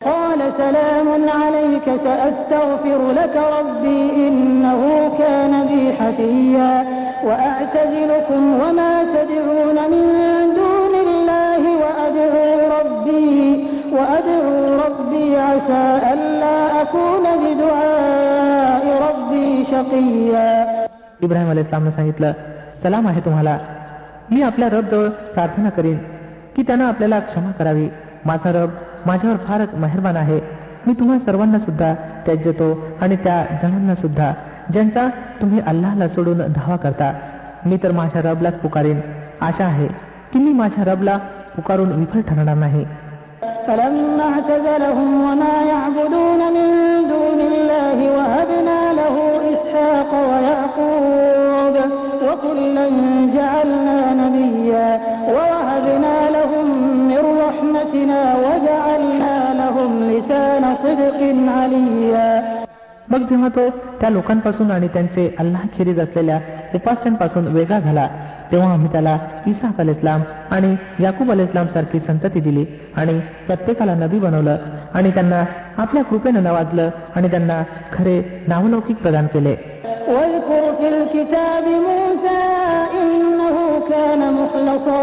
قال سلام عليك سأستغفر لك ربي إنه كان بي حفيا وأعتزلكم وما تدعون من دون الله وأدعو ربي وأدعو ربي عسى ألا أكون بدعاء ربي شقيا इब्राहिम अली इस्लामनं सांगितलं सलाम आहे तुम्हाला मी आपल्या रबजवळ प्रार्थना करीन की त्यानं आपल्याला क्षमा करावी माझा रब माझ्यावर फारच मेहरबान आहे मी तुम्हा सर्वांना सुद्धा त्याज्यतो आणि त्या जणांना सुद्धा ज्यांचा तुम्ही अल्लाहला सोडून धावा करता मी तर माझ्या रबलाच पुकारीन आशा आहे की मी माझ्या रबला पुकारून विफल ठरणार नाही فلما اعتزلهم وما يعبدون من دون الله وهبنا له إسحاق ويعقوب मग जेव्हा तो त्या लोकांपासून आणि त्यांचे अल्लाखेरीज असलेल्या उपास्यांपासून वेगळा झाला तेव्हा आम्ही त्याला इसाफ अल इस्लाम आणि याकूब अल इस्लाम सारखी संतती दिली आणि प्रत्येकाला नबी बनवलं आणि त्यांना आपल्या कृपेनं नवाजलं आणि त्यांना खरे नावलौकिक प्रदान केले واذكر في الكتاب موسى إنه كان مخلصا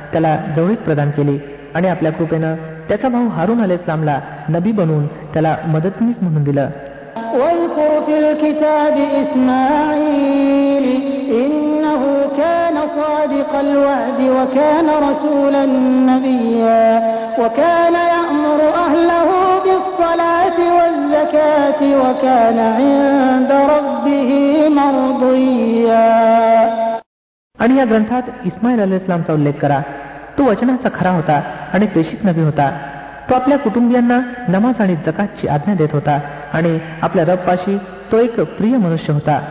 त्याला जवळीक प्रदान केली आणि आपल्या कृपेनं त्याचा भाऊ हारून अल इस्लामला नबी बनवून त्याला मदतनीस म्हणून दिलं واذكر في الكتاب إسماعيل إنه كان صادق الوعد وكان رسولا نبيا وكان يأمر أهله بالصلاة والزكاة وكان عند ربه مرضيا आणि या ग्रंथात इस्माईल अल्लामचा उल्लेख करा. तो वचनाचा खरा होता आणि प्रेषित नवी होता. तो आपल्या कुटुंबियांना नमाज आणि जकातची आज्ञा देत होता आणि आपल्या रब्बाशी तो एक प्रिय मनुष्य होता.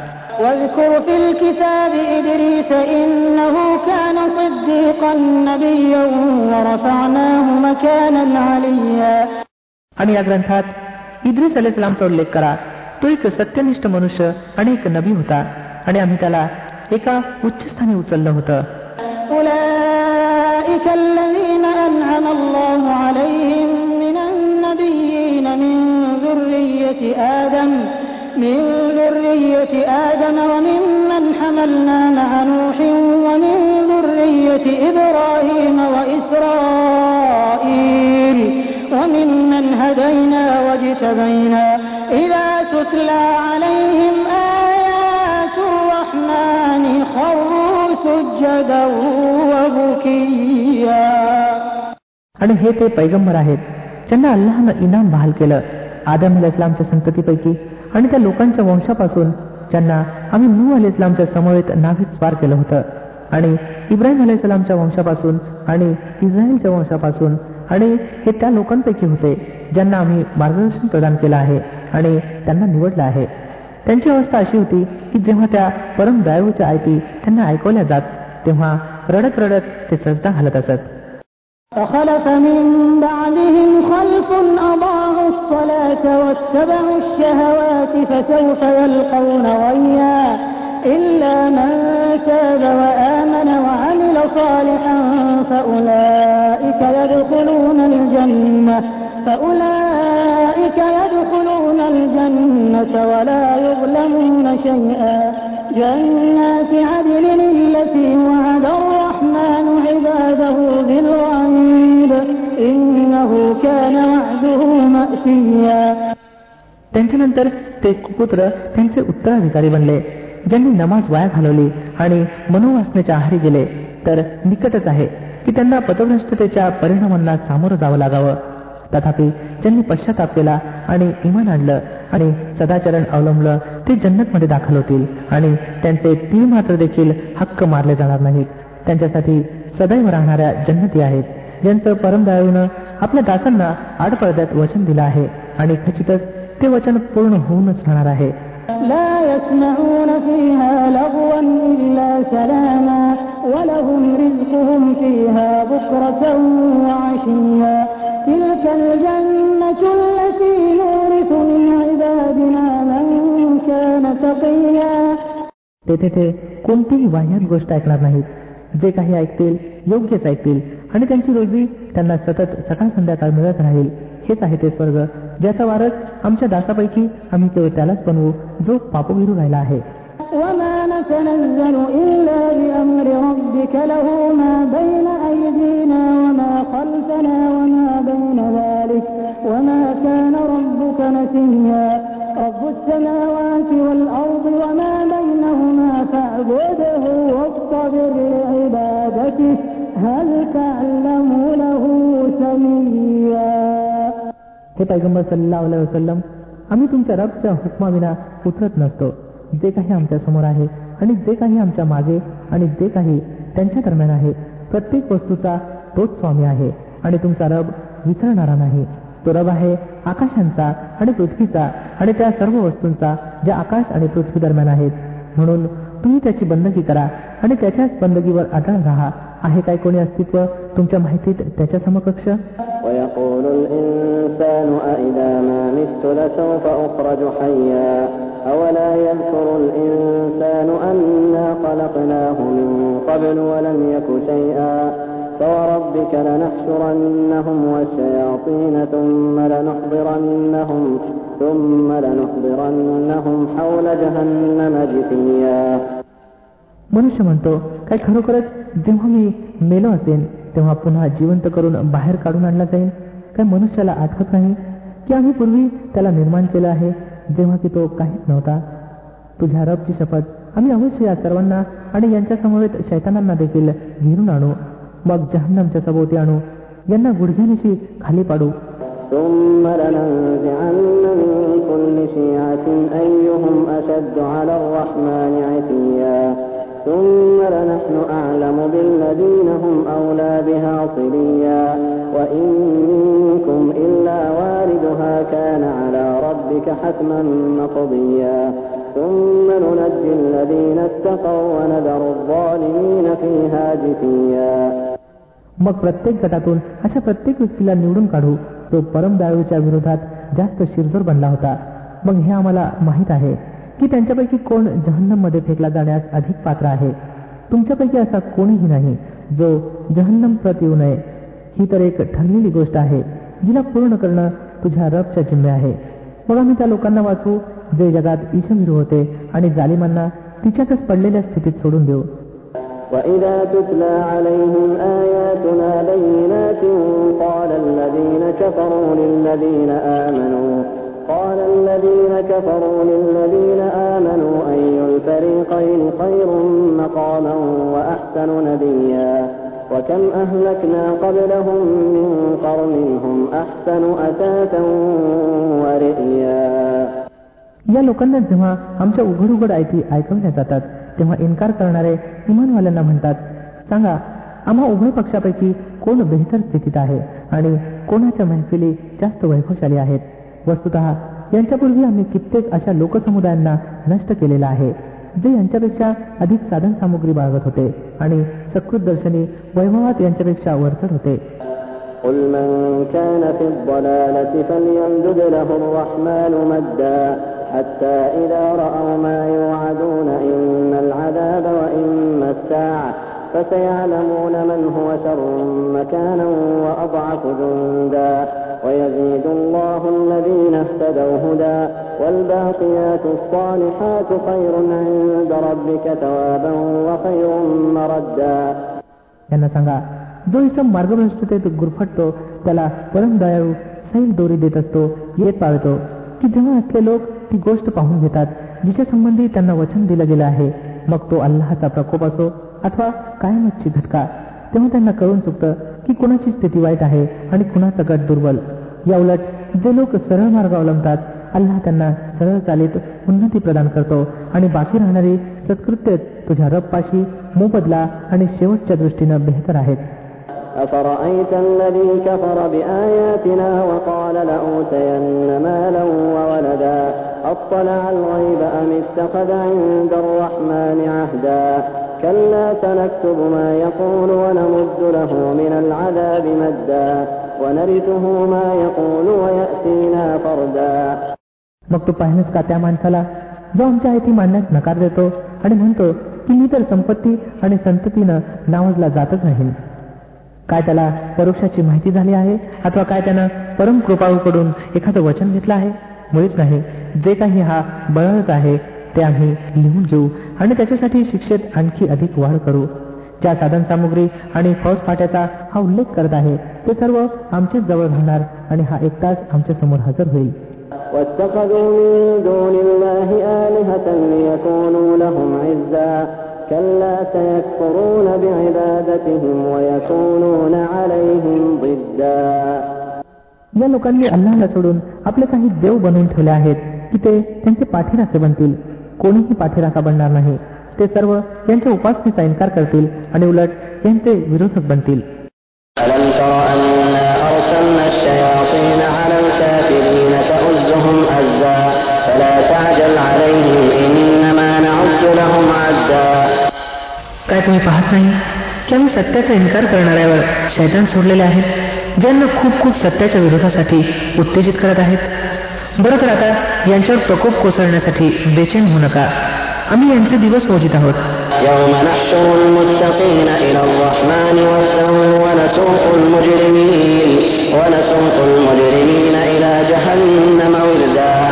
आणि या ग्रंथात इद्रिस अलेसलामचा उल्लेख करा. तो एक सत्यनिष्ठ मनुष्य आणि एक नबी होता. आणि आम्ही त्याला एका उच्चस्थानी उचललं होतं أولئك الذين أنعم الله عليهم من النبيين من ذرية آدم من ذرية آدم وممن حملنا مع نوح ومن ذرية إبراهيم وإسرائيل وممن هدينا واجتبينا إذا تتلى عليهم آيات الرحمن خروا سجدا وبكيا आणि हे ते पैगंबर आहेत ज्यांना अल्लाहनं इनाम बहाल केलं आदम अल इस्लामच्या संततीपैकी आणि त्या लोकांच्या वंशापासून ज्यांना आम्ही नू अल इस्लामच्या समवेत नावीत स्वार केलं होतं आणि इब्राहिम अल इस्लामच्या वंशापासून आणि इस्रायलच्या वंशापासून आणि हे त्या लोकांपैकी होते ज्यांना आम्ही मार्गदर्शन प्रदान केलं आहे आणि त्यांना निवडलं आहे त्यांची अवस्था अशी होती की जेव्हा त्या परम दयाळूच्या आयती त्यांना ऐकवल्या जात तेव्हा रडत रडत ते सजदा घालत असत فخلف من بعدهم خلف أضاعوا الصلاة واتبعوا الشهوات فسوف يلقون غيا إلا من تاب وآمن وعمل صالحا فأولئك يدخلون الجنة فأولئك يدخلون الجنة ولا يظلمون شيئا جنات عدن التي وعد الرحمن عباده بالغيب إنه كان وعده مأتيا त्यांच्यानंतर ते कुपुत्र त्यांचे उत्तराधिकारी बनले ज्यांनी नमाज वाया घालवली आणि मनोवासनेच्या आहारी गेले तर निकटच आहे की त्यांना पतभ्रष्टतेच्या परिणामांना सामोरं जावं लागावं तथापि ज्यांनी पश्चाताप केला आणि इमान आणलं आणि सदाचरण अवलंबलं ते जन्नतमध्ये दाखल होतील आणि त्यांचे तीळ मात्र देखील हक्क मारले जाणार नाहीत त्यांच्यासाठी सदैव राहणाऱ्या जन्नती आहेत ज्यांचं परमदयाळूनं आपल्या दासांना आडपडद्यात वचन दिलं आहे आणि खचितच ते वचन पूर्ण होऊनच राहणार आहे لا يسمعون فيها لغوا إلا سلاما ولهم رزقهم فيها بكرة وعشيا तेथे ते कोणतीही वाह्यात गोष्ट ऐकणार नाहीत जे काही ऐकतील योग्यच ऐकतील आणि त्यांची रोजी त्यांना सतत सकाळ संध्याकाळ मिळत राहील हेच आहे ते स्वर्ग ज्याचा वारस आमच्या दासापैकी आम्ही केवळ त्यालाच बनवू जो पापोभिरू राहिला आहे وما نتنزل إلا بأمر ربك له ما بين أيدينا وما خلفنا وما بين ذلك وما كان ربك نسيا رب السماوات والأرض وما بينهما فاعبده واصطبر لعبادته هل تعلم له سميا हे पैगंबर सल्लाह वसलम आम्ही तुमच्या रबच्या हुकमाविना उतरत नसतो जे काही आमच्या समोर आहे आणि जे काही आमच्या मागे आणि जे काही त्यांच्या दरम्यान आहे प्रत्येक वस्तूचा तोच स्वामी आहे आणि तुमचा रब विसरणारा नाही तो रब आहे आकाशांचा आणि पृथ्वीचा आणि त्या सर्व वस्तूंचा ज्या आकाश आणि पृथ्वी दरम्यान आहेत म्हणून तुम्ही त्याची बंदगी करा आणि त्याच्याच बंदगीवर अटळ राहा आहे काय कोणी अस्तित्व तुमच्या माहितीत त्याच्या समकक्ष ويقول الإنسان أإذا ما مت لسوف أخرج حيا أولا يذكر الإنسان أنا خلقناه من قبل ولم يك شيئا فوربك لنحشرنهم والشياطين ثم لنحضرنهم ثم لنحضرنهم حول جهنم جثيا मनुष्य म्हणतो काय खरोखरच जेव्हा मी मेलो असेन तेव्हा पुन्हा जिवंत करून बाहेर काढून आणला जाईल काय मनुष्याला आठवत नाही की आम्ही पूर्वी त्याला निर्माण केलं आहे जेव्हा की तो काहीच नव्हता तुझ्या रबची शपथ आम्ही अवश्य या सर्वांना आणि यांच्या समवेत शैतानांना देखील घेरून आणू मग जहन्नमच्या सभोवती आणू यांना गुडघ्यानिशी खाली पाडू ثم لننزعن من كل شيعة أيهم أشد على الرحمن عتيا ثم لنحن أعلم بالذين هم أولى بها صليا وإن منكم إلا واردها كان على ربك حتما مقضيا ثم ننجي الذين اتقوا ونذر الظالمين فيها جثيا मग प्रत्येक गटातून अशा प्रत्येक व्यक्तीला निवडून काढू तो परमदयाळूच्या विरोधात जास्त शिरजोर बनला होता. मग हे आम्हाला माहीत आहे की त्यांच्यापैकी कोण जहन्नममध्ये फेकला जाण्यास अधिक पात्र आहे. तुमच्यापैकी असा कोणीही नाही जो जहन्नम प्रत येऊ नये. ही तर एक ठरलेली गोष्ट आहे जिला पूर्ण करणं तुझ्या रबच्या जिम्मे आहे. मग आम्ही त्या लोकांना वाचू जे जगात ईशभिरू होते आणि जालिमांना तिच्यातच पडलेल्या स्थितीत सोडून देऊ. وإذا تتلى عليهم آياتنا بينات قال الذين كفروا للذين آمنوا قال الذين كفروا للذين آمنوا أي الفريقين خير مقاما وأحسن نديا وكم أهلكنا قبلهم من قرن هم أحسن أثاثا ورئيا या लोकांना जेव्हा आमच्या उघड उघड आयती ऐकवल्या जातात तेव्हा इन्कार करणारे इमानवाल्यांना म्हणतात सांगा आम्हा उभय पक्षापैकी कोण बेहतर स्थितीत आहे आणि कोणाच्या महफिली जास्त वैभवशाली आहेत वस्तुत यांच्यापूर्वी आम्ही कित्येक अशा लोकसमुदायांना नष्ट केलेला आहे जे यांच्यापेक्षा अधिक साधन सामुग्री बाळगत होते आणि सकृत दर्शनी वैभवात यांच्यापेक्षा वरचढ होते قل من كان في الضلالة فليمدد له الرحمن مدا حتى إذا رأوا ما يوعدون إما العذاب وإما الساعة فسيعلمون من هو شر مكانا وأضعف جندا ويزيد الله الذين اهتدوا هدى والباقيات الصالحات خير عند ربك ثوابا وخير مردا यांना सांगा जो इसम मार्गभ्रष्टतेत गुरफटतो त्याला परम दयाळू सैल दोरी देत असतो येत पाळतो की जेव्हा असले लोक ती गोष्ट पाहून घेतात जिच्या संबंधी त्यांना वचन दिलं गेलं आहे. मग तो अल्लाहचा प्रकोप असो अथवा कायमची घटका तेव्हा त्यांना कळून चुकतं की कुणाची स्थिती वाईट आहे आणि कुणाचा गट दुर्बल. या उलट जे लोक सरळ मार्ग अवलंबतात अल्लाह त्यांना सरळ चालीत उन्नती प्रदान करतो आणि बाकी राहणारी सत्कृत्य तुझ्या रबपाशी मोबदला आणि शेवटच्या दृष्टीनं बेहतर आहेत. أفرأيت الذي كفر بآياتنا وقال لأوتين مالا وولدا أطلع الغيب أم اتخذ عند الرحمن عهدا كلا سنكتب ما يقول ونمد له من العذاب مدا ونرثه ما يقول ويأتينا فردا मग तो पाहिजेच का त्या माणसाला जो आमच्या आयती मांडण्यास नकार देतो आणि म्हणतो की मी तर संपत्ती आणि संततीनं नावाजला जातच नाही काय त्याला परोक्षाची माहिती झाली आहे? अथवा काय त्यानं परम कृपाळूकडून एखादं वचन घेतलं आहे? मुळीच नाही. जे काही हा बळत आहे ते आम्ही लिहून घेऊ आणि त्याच्यासाठी शिक्षेत आणखी अधिक वाढ करू. ज्या साधन सामुग्री आणि फौज फाट्याचा हा उल्लेख करत आहे ते सर्व आमच्याच जवळ राहणार आणि हा एकटाच आमच्यासमोर हजर होईल. واتخذوا من دون كلا سيكفرون بعبادتهم ويكونون عليهم ضدا या लोकांनी अल्लाला सोडून आपले काही देव बनवून ठेवले आहेत की ते त्यांचे पाठीराखे बनतील कोणीही पाठीराखा बनणार नाही ते सर्व यांच्या उपासनेचा इन्कार करतील आणि उलट यांचे विरोधक बनतील فلا تعجل عليهم إنما نعد لهم عدا. काय तुम्ही पाहत नाही? की आम्ही सत्याचा इन्कार करणाऱ्यावर शैतान सोडलेले आहेत ज्यांना खूप खूप सत्याच्या विरोधासाठी उत्तेजित करत आहेत. बरं तर आता यांच्यावर प्रकोप कोसळण्यासाठी बेचैन होऊ नका. आम्ही यांचे दिवस मोजित आहोत. ونسوق المجرمين إلى جهنم وردا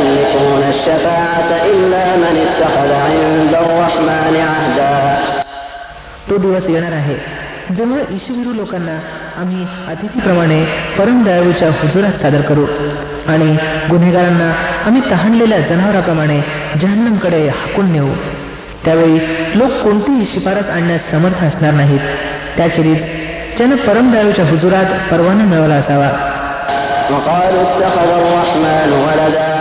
يملكون الشفاعة إلا من اتخذ عند الرحمن عهدا तो दिवस येणार आहे जेव्हा ईशविरू लोकांना आम्ही अतिथीप्रमाणे परम दयाळूच्या हुजुरात सादर करू आणि गुन्हेगारांना आम्ही तहानलेल्या जनावराप्रमाणे जहन्नमकडे हाकून नेऊ त्यावेळी लोक कोणतीही शिफारस आणण्यास समर्थ असणार नाहीत त्याखेरीज ज्यानं परम दयाळूच्या हुजुरात परवाना मिळवला असावा وقالوا اتخذ الرحمن ولدا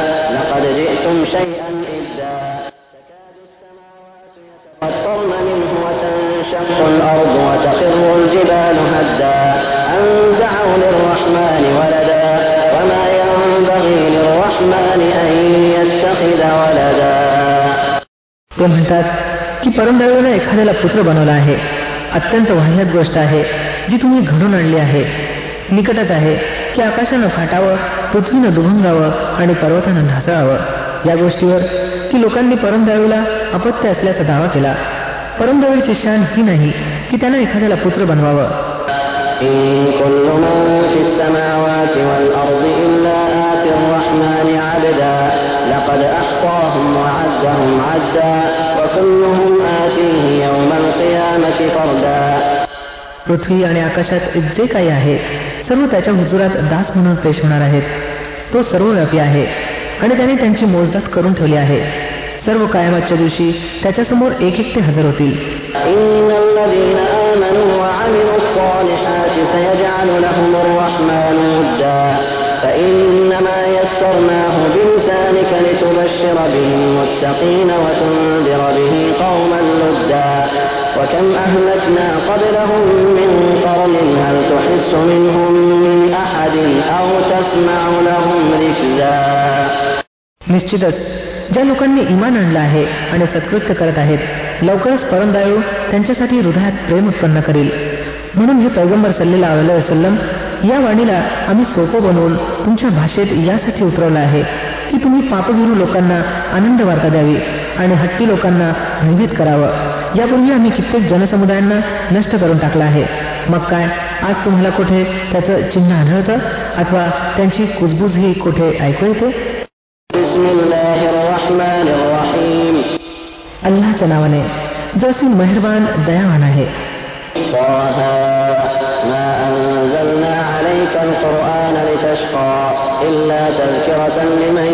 لقد جئتم شيئا إدا تكاد السماوات يتفطرن منه وتنشق الأرض وتخر الجبال هدا أن دعوا للرحمن ولدا وما ينبغي للرحمن أن يتخذ ولدا ते म्हणतात की परमदयाळूनं एखाद्याला पुत्र बनवला आहे अत्यंत वाह्यात गोष्ट आहे जी तुम्ही घडून आणली आहे निकटच आहे की आकाशानं फाटावं पृथ्वीनं दुभंगावं आणि पर्वतानं ढासळावं. या गोष्टीवर की लोकांनी परमदयाळूला अपत्य असल्याचा दावा केला. परमदयाळूची शान ही नाही की त्यानं एखाद्याला पुत्र बनवावं. पृथ्वी आणि आकाशात जे काही आहे सर्व त्याच्या हुजुरात दास म्हणून पेश होणार आहेत तो सर्वव्यापी आहे आणि त्याने त्यांची मोजदात करून ठेवली आहे सर्व कायमाच्या दिवशी त्याच्यासमोर एक एक ते हजर होतील إن الذين آمنوا وعملوا الصالحات سيجعل لهم الرحمن ودا فإنما يسرناه بلسانك لتبشر به المتقين وتنذر به قوما لدا وكم أهلكنا قبلهم من قرن هل تحس منهم من أحد أو تسمع لهم ركزا निश्चितच ज्या लोकांनी इमान आणलं आहे आणि सत्कृत्य करत आहेत लवकरच परमदायू त्यांच्यासाठी हृदयात प्रेम उत्पन्न करेल म्हणून हे पैगंबर सल्लेला अलैहि वसल्लम या वाणीला आम्ही सोपं बनवून तुमच्या भाषेत यासाठी उतरवलं आहे की तुम्ही पापभिरू लोकांना आनंद वार्ता द्यावी आणि हट्टी लोकांना भयभीत करावं यापूर्वी आम्ही कित्येक जनसमुदायांना नष्ट करून टाकलं आहे मग काय आज तुम्हाला कुठे त्याचं चिन्ह आढळतं अथवा त्यांची कुजबूजही कुठे ऐकू येते بسم الله الرحمن الرحيم अल्लाच्या नावाने जो असीम मेहरबान दयावान आहे طه ما أنزلنا عليك القرآن لتشقى إلا تذكرة لمن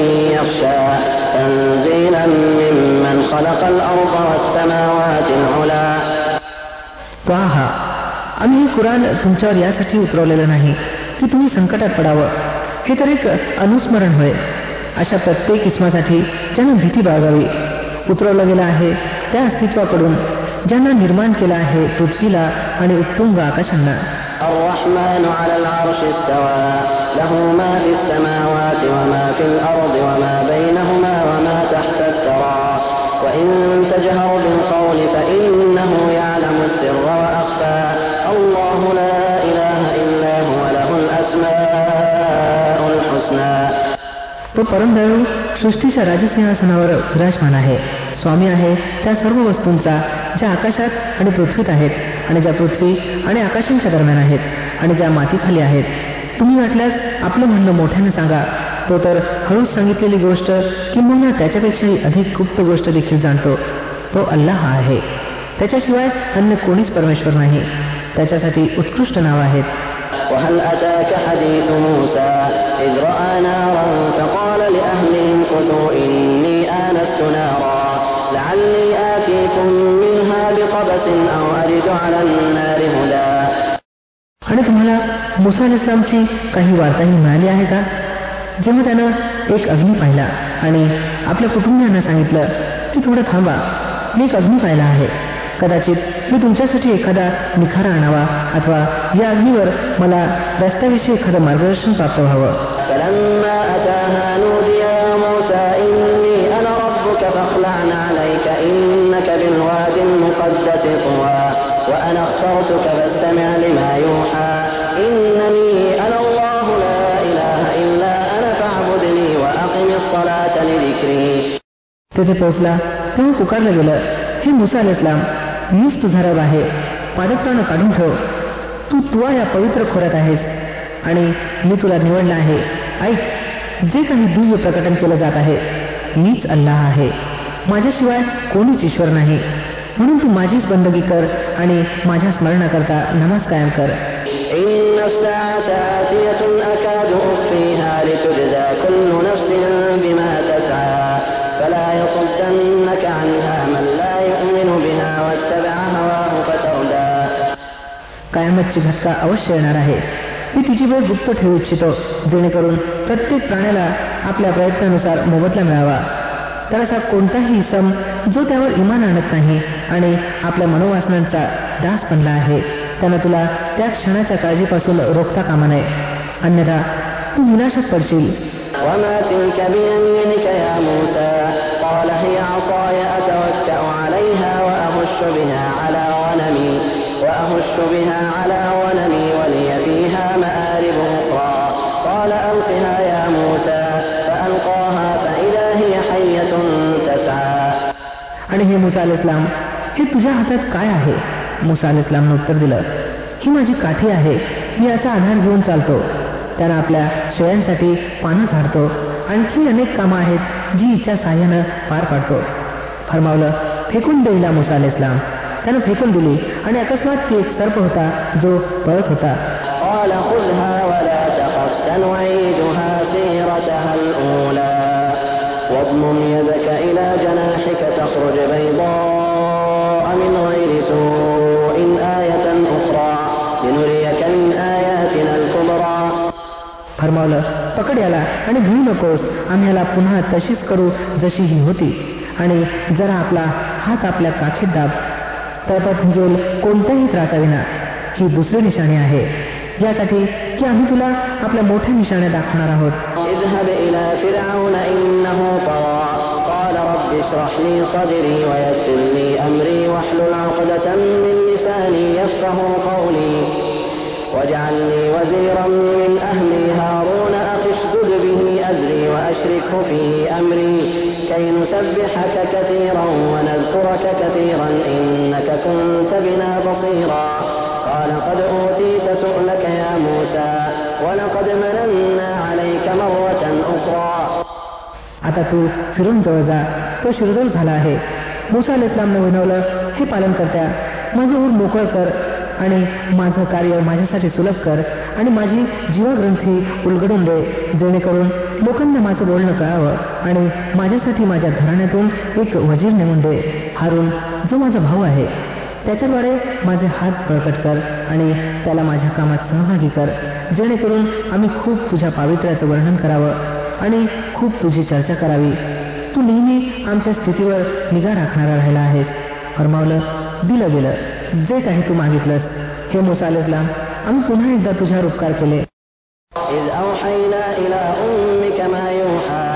आम्ही हे कुराण तुमच्यावर यासाठी उतरवलेलं नाही की तुम्ही संकटात पडावं हे तर एक अनुस्मरण होय अशा प्रत्येक इस्मासाठी ज्यानं भीती बाळगावी उतरवलं गेलं आहे त्या अस्तित्वाकडून ज्यांना निर्माण केलं आहे पृथ्वीला आणि उत्तुंग आकाशांना الرحمن على العرش استوى له ما في السماوات وما في الأرض وما بينهما وما تحت الثرى وإن تجهر بالقول فإنه يعلم السر وأخفى الله لا إله إلا هو له الأسماء الحسنى तो परमदयाळू सृष्टीच्या राजसिंहासनावर विराजमान आहे स्वामी आहे त्या सर्व वस्तूंचा ज्या आकाशात आणि पृथ्वीत आहेत आणि ज्या पृथ्वी आणि आकाशांच्या दरम्यान आहेत आणि ज्या मातीखाली आहेत तुम्ही वाटल्यास आपलं म्हणणं मोठ्यानं सांगा तो तर हळूच सांगितलेली गोष्ट किंवा त्याच्यापेक्षाही अधिक गुप्त गोष्ट देखील जाणतो तो अल्लाह आहे त्याच्याशिवाय अन्य कोणीच परमेश्वर नाही त्याच्यासाठी उत्कृष्ट नाव आहेत وهل أتاك حديث موسى إذ رأى نارا فقال لأهلهم كثوا إني آنست نارا لعلي آتيكم منها بقبس أو أجد على النار هدى आणि तुम्हाला मुसा इस्लामची काही वार्ताही मिळाली आहे का जेव्हा त्यानं एक अग्नी पाहिला आणि आपल्या कुटुंबियांना सांगितलं की थोडं थांबा मी एक अग्नी पाहिला आहे कदाचित मी तुमच्यासाठी एखादा निखारा आणावा अथवा या अग्नीवर मला रस्त्याविषयी एखादं मार्गदर्शन प्राप्त व्हावं فلما أتاها نودي يا موسى إني أنا ربك فاخلع عليك إنك بالواد المقدس طوى وأنا اخترتك فاستمع لما يوحى إنني أنا الله لا إله إلا أنا فاعبدني وأقم الصلاة لذكري तेथे पोहोचला तेव्हा पुकारलं गेलं हे मुसा अल इस्लाम मीच तुझा रब आहे. पादत्रानं काढून ठेव. तू तुवा या पवित्र खोऱ्यात आहेस. आणि मी तुला निवडलं आहे. ऐक जे काही दिव्य प्रकटन केलं जात आहे मीच अल्लाह आहे. माझ्याशिवाय कोणीच ईश्वर नाही. म्हणून तू माझीच बंदगी कर आणि माझ्या स्मरणाकरता नमाज कायम कर. कायमतची घटका अवश्य येणार आहे मी तिची वेळ गुप्त ठेवू इच्छितो जेणेकरून प्रत्येक प्राण्याला आपल्या प्रयत्नानुसार मोबदला मिळावा तर असा कोणताही सम जो त्यावर इमान आणत नाही आणि आपल्या मनोवासनांचा दास बनला आहे त्यानं तुला त्या क्षणाच्या काळजीपासून रोखता कामा नये अन्यथा तू विनाशात पडशील وما تلك بيمينك يا موسى قال هي عصاي أتوكأ عليها وأهش بها على غنمي وأهش بها على غنمي ولي فيها مآرب أخرى قال ألقها يا موسى فألقاها فإذا هي حية تسعى आणि हे मुसा अल इस्लाम हे तुझ्या हातात काय आहे मुसा अल इस्लामनं उत्तर दिलं ही माझी काठी आहे मी याचा आधार घेऊन चालतो त्यानं आपल्या शेळ्यांसाठी पानं झाडतो आणखी अनेक कामं आहेत जी हिच्या साह्यानं पार पाडतो फरमावलं फेकून देईला मुसा अल इस्लाम त्यानं फेकून दिली आणि अकस्मात ती एक सर्प होता जो पळत होता قال خذها ولا تخف سنعيدها سيرتها الأولى واضمم يدك إلى جناحك تخرج بيضاء من غير سوء آية أخرى لنريك من آياتنا الكبرى फरमावलं पकड याला आणि भिऊ नकोस आम्ही याला पुन्हा तशीच करू जशी ही होती आणि जरा आपला हात आपल्या काखीत दाब त्यात भिजेल कोणत्याही त्रासाविना ही दुसरी निशाणी आहे यासाठी की आम्ही तुला आपल्या मोठ्या निशाण्या दाखवणार आहोत اذهب إلى فرعون إنه طغى قال رب اشرح لي صدري ويسر لي أمري واحلل عقدة من لساني يفقه قولي واجعل لي وزيرا من أهلي هارون أخي اشدد به أزري وأشركه في أمري كي نسبحك كثيرا ونذكرك كثيرا إنك كنت بنا بصيرا قال قد أوتيت سؤلك يا موسى ولقد مننا عليك مرة أخرى आता तू फिरून जवळ जा तो शिरदोल झाला आहे मुसा अल इस्लामनं विनवलं हे पालन करत्या माझं ऊर मोकळं कर आणि माझं कार्य माझ्यासाठी सुलभ कर आणि माझी जीवग्रंथी उलगडून दे जेणेकरून लोकांना माझं बोलणं कळावं आणि माझ्यासाठी माझ्या घराण्यातून एक वजीर नेमून दे हारून जो माझा भाऊ आहे. त्याच्याद्वारे माझे हात बळकट कर आणि त्याला माझ्या कामात सहभागी कर. जेणेकरून आम्ही खूप तुझ्या पावित्र्याचं वर्णन करावं आणि खूप तुझी चर्चा करावी. तू नेहमी आमच्या स्थितीवर निगा राखणारा राहिला आहेस. फरमावलं दिलं गेलं जे काही तू मागितलंस हे मुसा इस्लाम आम्ही पुन्हा एकदा तुझ्यावर उपकार केले. إذ أوحينا إلى أمك ما يوحى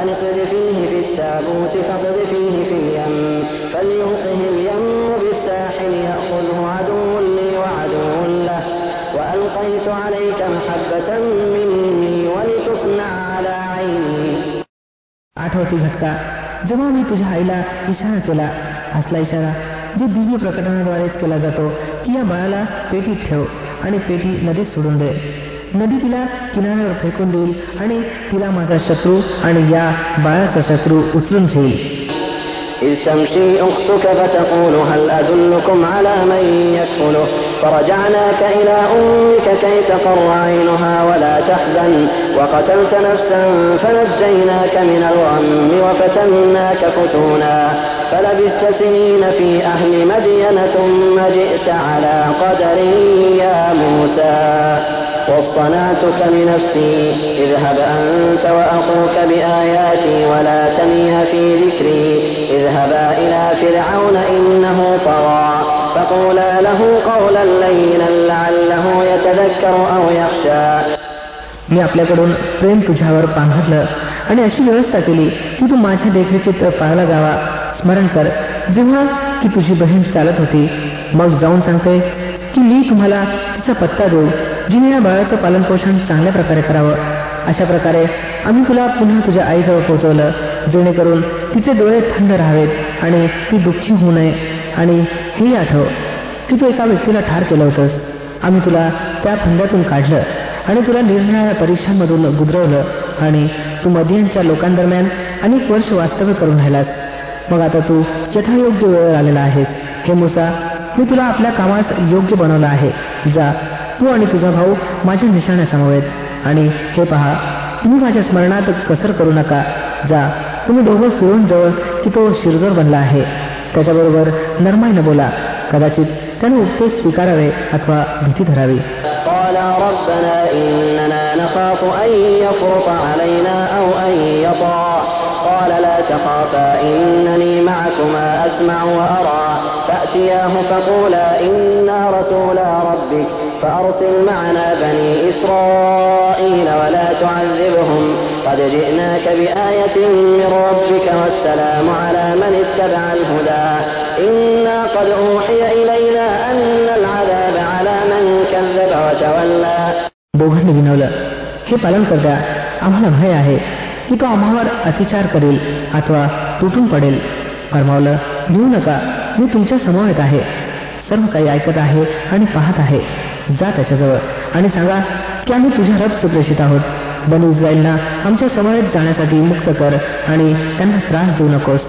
أن اقذفيه في التابوت فاقذفيه في اليم فليلقه اليم بالساحل يأخذه عدو لي وعدو له وألقيت عليك محبة مني ولتصنع على عيني आठवती झटका जेव्हा मी तुझ्या आईला इशारा केला असला इशारा जो दिव्य प्रकटनाद्वारेच केला जातो की या बाळाला पेटीत ठेव आणि पेटी नदीत सोडून दे नदी तिला किनाऱ्यावर फेकून देईल आणि तिला माझा शत्रू आणि या बाळाचा शत्रू उचलून घेईल إذ تمشي أختك فتقول هل أدلكم على من يكفله فرجعناك إلى أمك كي تقر عينها ولا تحزن وقتلت نفسا فنجيناك من الغم وفتناك فتونا فلبثت سنين في أهل مدين ثم جئت على قدر يا موسى واصطنعتك لنفسي اذهب أنت وأخوك بآياتي ولا تنيا في ذكري اذهبا إلى فرعون إنه طغى فقولا له قولا لينا لعله يتذكر أو يخشى मी आपल्याकडून प्रेम तुझ्यावर पांघरलं आणि अशी व्यवस्था केली की तू माझ्या देखरेखीत पाळला जावा स्मरण कर जेव्हा की तुझी बहीण चालत होती मग जाऊन सांगते की मी तुम्हाला तिचा पत्ता देऊ जिने या बाळाचं पालनपोषण चांगल्या प्रकारे करावं अशा प्रकारे आम्ही तुला पुन्हा तुझ्या आईजवळ पोहोचवलं जेणेकरून तिचे डोळे थंड राहावेत आणि ती दुःखी होऊ नये. आणि हेही आठव की तू एका व्यक्तीला ठार केलं होतंस. आम्ही तुला त्या फंद्यातून काढलं आणि तुला निरनिराळ्या परीक्षांमधून गुदरवलं आणि तू मदियांच्या लोकांदरम्यान अनेक वर्ष वास्तव्य करून राहिलास. मग आता तू यथायोग्य वेळेवर आलेला आहेस. हे मुसा मी तुला आपल्या कामास योग्य बनवलं आहे. जा तू आणि तुझा भाऊ माझ्या निशाण्या समवेत आणि हे पहा तुम्ही माझ्या स्मरणात कसर करू नका जा तुम्ही दोघं फिरून जवळ की तो शिरजोर बनला आहे त्याच्याबरोबर नरमाईनं बोला कदाचित त्याने उपदेश स्वीकारावे अथवा भीती धरावी قالا ربنا إننا نخاف أن يفرط علينا أو أن يطغى قال لا تخافا إنني معكما أسمع وأرى فأتياه فقولا إنا رسولا ربك فأرسل معنا بني إسرائيل ولا تعذبهم قد جئناك بآية من ربك والسلام على من اتبع الهدى إنا قد أوحي إلينا أن العذاب على من كذب وتولى दोघांनी विनवलं हे पालन करता आम्हाला भय आहे की तो आम्हावर अतिचार करेल अथवा तुटून पडेल फरमावलं भिवू नका मी तुमच्या समवेत आहे सर्व काही ऐकत आहे आणि पाहत आहे जा त्याच्याजवळ. आणि सांगा की आम्ही तुझ्या रबचे प्रेषित आहोत. बनी इस्राईलना आमच्या समवेत जाण्यासाठी मुक्त कर आणि त्यांना त्रास देऊ नकोस.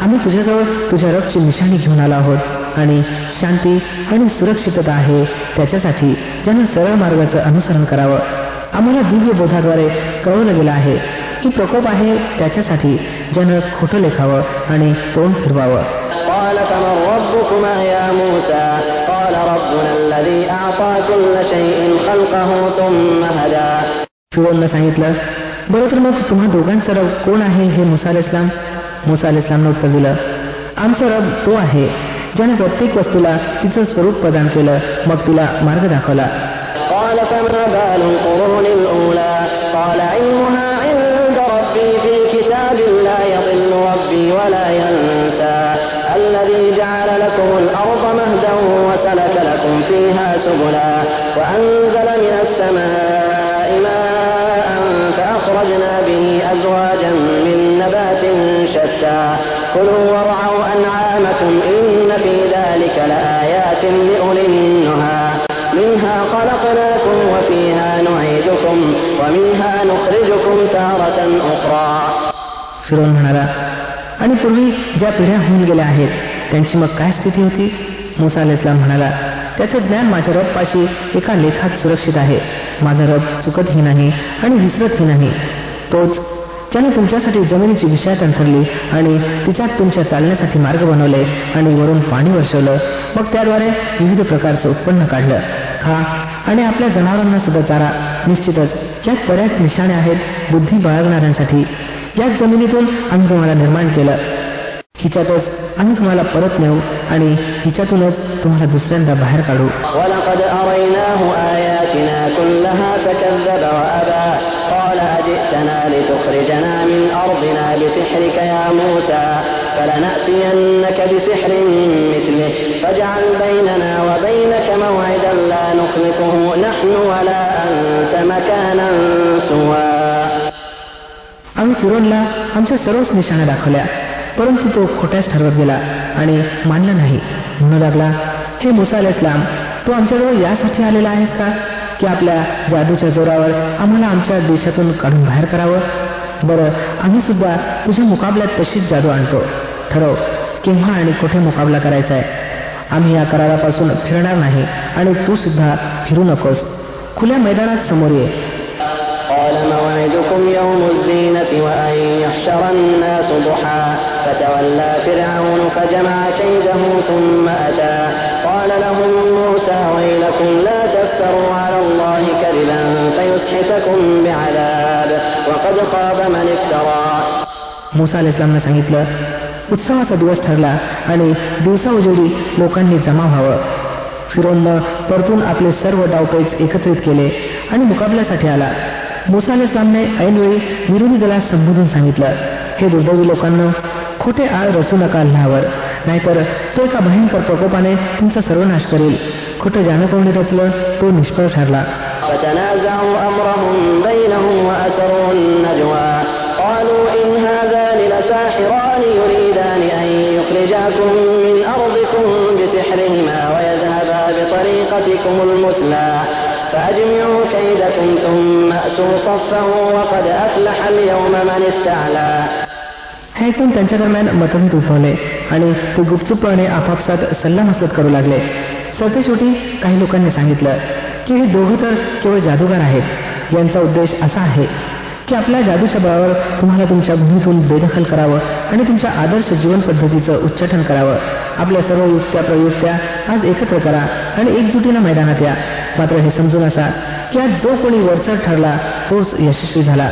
आम्ही तुझ्याजवळ तुझ्या रबची निशाणी घेऊन आलो आहोत आणि शांती आणि सुरक्षितता आहे त्याच्यासाठी ज्यांना सरळ मार्गाचं अनुसरण करावं. आम्हाला दिव्य बोधाद्वारे कळवलं गेलं आहे की प्रकोप आहे त्याच्यासाठी ज्यानं खोटं लेखावं आणि तोंड फिरवावं. फिरोनला सांगितलं बरं तर मग तुम्हा दोघांचा रब कोण आहे हे मुसाल इस्लाम मुसाल इस्लामनं उत्तर दिलं आमचा रब तो आहे ज्याने प्रत्येक वस्तूला तिचं स्वरूप प्रदान केलं मग तिला मार्ग दाखवला الذي جعل لكم فيها سبلا وأنزل من السماء ماء فأخرجنا به أزواجا من نبات شتى كلوا وارعوا أنعامكم إن في ذلك لآيات لأولي النهى منها خلقناكم وفيها نعيدكم ومنها نخرجكم تارة أخرى फिरोन म्हणाला आणि पूर्वी ज्या पिढ्या होऊन गेल्या आहेत त्यांची मग काय स्थिती होती मुसा अल इस्लाम म्हणाला त्याचे ज्ञान माझ्या रबपाशी एका लेखात सुरक्षित आहे. माझा रब चुकतही नाही आणि विसरतही नाही. तोच ज्याने तुमच्यासाठी जमिनीची विषयात ठरली आणि तिच्यात तुमच्या चालण्यासाठी मार्ग बनवले आणि वरून पाणी वर्षवलं मग त्याद्वारे विविध प्रकारचं उत्पन्न काढलं. खा आणि आपल्या जनावरांना सुद्धा चारा. निश्चितच यात बऱ्याच निशाणे आहेत बुद्धी बाळगणाऱ्यांसाठी. याच जमिनीतून आम्ही तुम्हाला निर्माण केलं. हिच्यातच आम्ही तुम्हाला परत नेऊ आणि हिच्यातूनच तुम्हाला दुसऱ्यांदा बाहेर काढू قال أجئتنا لتخرجنا من أرضنا بسحرك يا موسى فلنأتينك بسحر مثله فاجعل بيننا وبينك موعدا لا نخلفه نحن ولا أنت مكانا سوى आम्ही फिरोनला आमच्या सर्वच निशाणा दाखवल्या परंतु तो खोट्याच ठरवत गेला आणि मानला नाही. म्हणू लागला हे मुसाल इस्लाम तो आमच्याजवळ यासाठी आलेला आहेस का? की आपल्या जादूच्या जोरावर आम्हाला आमच्या देशातून काढून बाहेर करावं? बरं आम्ही सुद्धा तुझ्या मुकाबल्यात तशीच जादू आणतो. ठरव केव्हा आणि कुठे मुकाबला करायचा आहे आम्ही या करारापासून फिरणार नाही आणि तू सुद्धा फिरू नकोस. खुल्या मैदानात समोर ये. موعدكم يوم الزينة وأن يحشر الناس ضحى فتولى فرعون فجمع كيده ثم أتى قال لهم موسى ويلكم لا تفتروا على الله كذبا فيسحتكم بعذاب وقد خاب من افترى मुसा इस्लामनं सांगितलं उत्सवाचा दिवस ठरला आणि दिवसा उजेडी लोकांनी जमा व्हावं फिरोननं परतून आपले सर्व डावपेच एकत्रित केले आणि मुकाबल्यासाठी आला मुसा इस्लामने ऐनवेळी विरोधी दलास संबोधून सांगितलं हे दुर्दैवी लोकांना खोटे आळ रचू नका अल्लावर नाहीतर तो एका भयंकर प्रकोपाने तुमचा सर्वनाश करेल खोटं ज्यानं कोणी रचलं तो निष्फळ ठरला قالوا إن هذان لساحران يريدان أن يخرجاكم من أرضكم بسحرهما ويذهبا بطريقتكم المثلى فأجمعوا كيدكم ثم أتوا صفا وقد أفلح اليوم من استعلى हे ऐकून त्यांच्या दरम्यान मतभेद उद्भवले आणि ते गुपचूपपणे आपापसात सल्लामसलत करू लागले सरतेशेवटी काही लोकांनी सांगितलं की हे दोघं तर केवळ जादूगार आहेत यांचा उद्देश असा आहे की आपल्या जादूच्या बळावर तुम्हाला तुमच्या भूमीतून बेदखल करावं आणि तुमच्या आदर्श जीवन पद्धतीचं उच्चाटन करावं आपल्या सर्व युक्त्या प्रयुक्त्या आज एकत्र करा आणि एकजुटीनं मैदानात या. मात्र हे समजून असा की आज जो कोणी वरचढ ठरला तोच यशस्वी झाला.